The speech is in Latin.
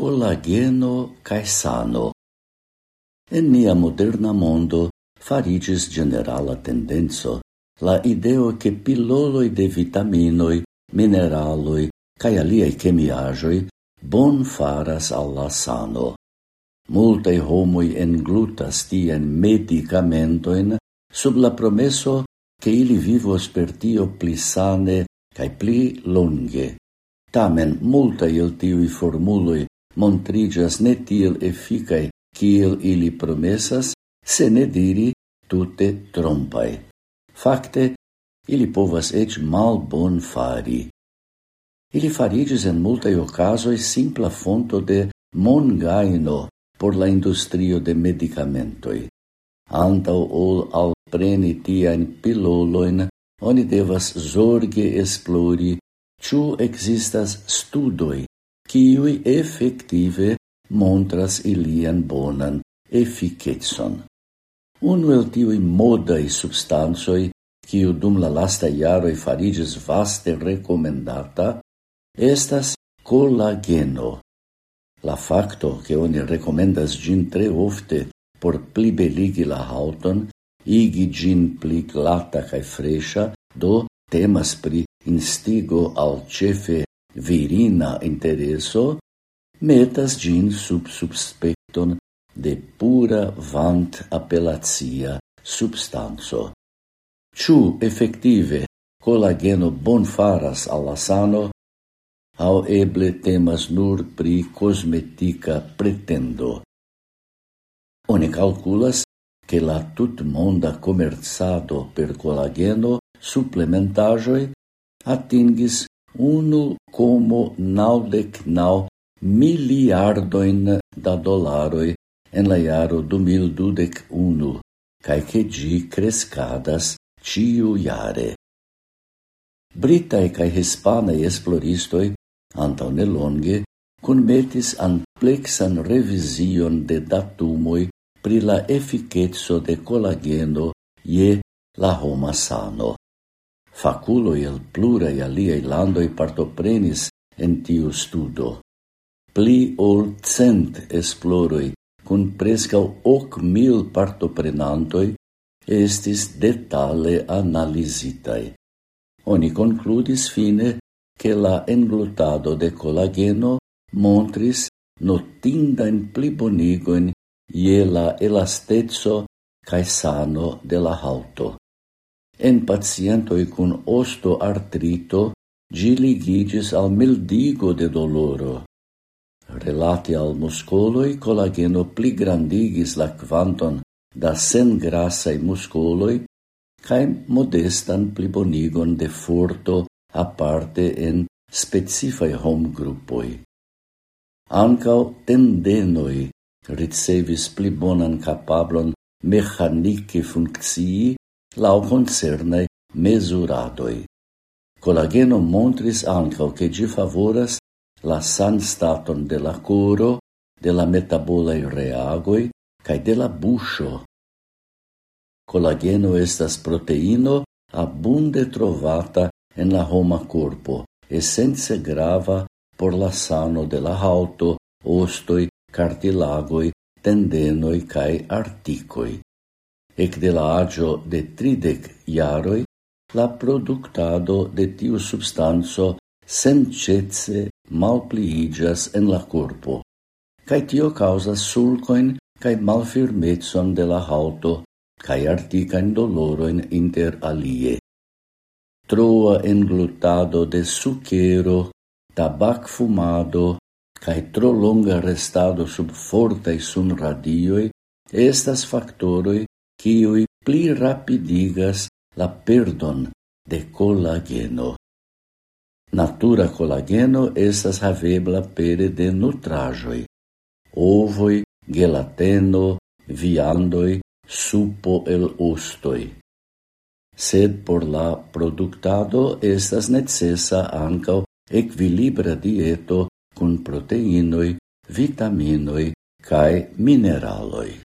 collageno cae sano. En nia moderna mondo farigis generala tendenzo la ideo che pilloloi de vitaminoi, mineraloi cae aliei chemiajoi bon faras alla sano. Multae homoi englutas tien medicamentoin sub la promesso che ili vivos per tio pli sane cae pli longe. Tamen multa il tiui formuloi montrigas ne tiel efficae kiel ili promesas, se ne diri tute trompae. Fakte, ili povas ec mal bon fari. Ili farigis en multae ocasoi simpla fonto de mon gaino por la industrio de medicamentoi. Antau ol al preni tiaen piloloin, oni devas zorge esplori ciu existas studoi kiui effective montras ilian bonan efficetson. Uno el tiui modai substansoi, kiu dum la lasta iaroi farigis vaste recomendata, estas collageno. La facto che oni recomendas gin tre ofte por pli beligi la hauton, igi gin pli glata cae fresha, do temas pri instigo al cefe virina intereso metas gin sub subspecton de pura vant apelacia substanzo. Ciu effective collageno bonfaras alla sano, au eble temas nur pri cosmetica pretendo. Oni calculas che la tutmonda commerzado per collageno supplementajoi atingis unu como naudec nau miliardoin da dolaroi en la iaro du mil dudec unu, cae che gi crescadas ciu iare. Britae cae hispanae esploristoi, antau nelonge, conmetis amplexan revision de datumoi pri la efficetso de collageno ie la homa sano faculo el pluraj aliei landoi partoprenis en tiu studo. Pli ol cent esploroi, cun prescau hoc mil partoprenantoi, estis detale analizitaj. Oni concludis fine che la englutado de colageno montris notinda in plibonigoin ie la elastezzo cae sano de la hauto. En pacientoi cun ostoartrito gi ligigis al mildigo de doloro. Relate al muscoloi, collageno pli grandigis la quanton da sengrasai muscoloi cae modestan plibonigon de forto aparte en specifai hom gruppoi. Ancao tendenoi ricevis pli bonan capablon mechanici funcții Lau concernai mesuradoi. Collageno montris ancao che gi favoras la san staton de la coro, de la metabolai reagoi, cae de la buscio. Collageno estas proteino abunde trovata en la homa corpo, essence grava por la sano de la hauto, ostoi, cartilagoi, tendenoi cae articoi. Ec de la agio de tridec iaroi, la productado de tiu substanzo sencece malpliigas en la corpo, cae tio causa sulcoin cae malfirmetson de la hauto cae articain doloroin inter alie. Troa englutado de sucero, tabac fumado, cae tro longa restado sub fortai sun radioi, estas factoroi quiui pli rapidigas la perdon de collageno. Natura collageno estas havebla pere de nutrajoi, ovoi, gelateno, viandoi, supo el ostoi. Sed por la productado estas necessa ancao equilibra dieto con proteinoi, vitaminoi cae mineraloi.